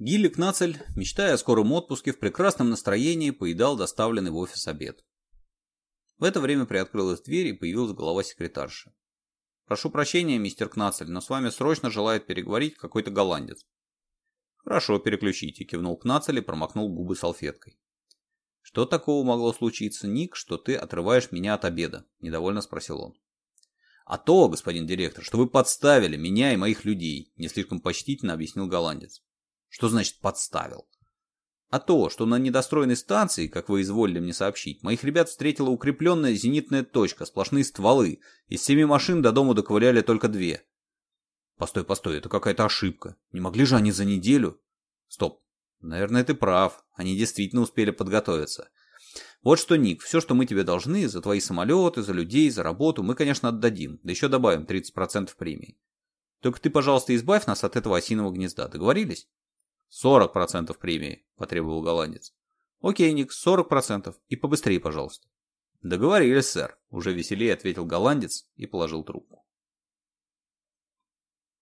Гилли Кнацель, мечтая о скором отпуске, в прекрасном настроении поедал доставленный в офис обед. В это время приоткрылась дверь и появилась голова секретарши. «Прошу прощения, мистер Кнацель, но с вами срочно желает переговорить какой-то голландец». «Хорошо, переключите», – кивнул Кнацель и промокнул губы салфеткой. «Что такого могло случиться, Ник, что ты отрываешь меня от обеда?» – недовольно спросил он. «А то, господин директор, что вы подставили меня и моих людей», – не слишком почтительно объяснил голландец. Что значит подставил? А то, что на недостроенной станции, как вы изволили мне сообщить, моих ребят встретила укрепленная зенитная точка, сплошные стволы. Из семи машин до дома доковыряли только две. Постой, постой, это какая-то ошибка. Не могли же они за неделю? Стоп. Наверное, ты прав. Они действительно успели подготовиться. Вот что, Ник, все, что мы тебе должны, за твои самолеты, за людей, за работу, мы, конечно, отдадим. Да еще добавим 30% премии. Только ты, пожалуйста, избавь нас от этого осиного гнезда. Договорились? 40% премии, потребовал голландец. Окей, Ник, 40% и побыстрее, пожалуйста. Договорились, сэр, уже веселее ответил голландец и положил трубку.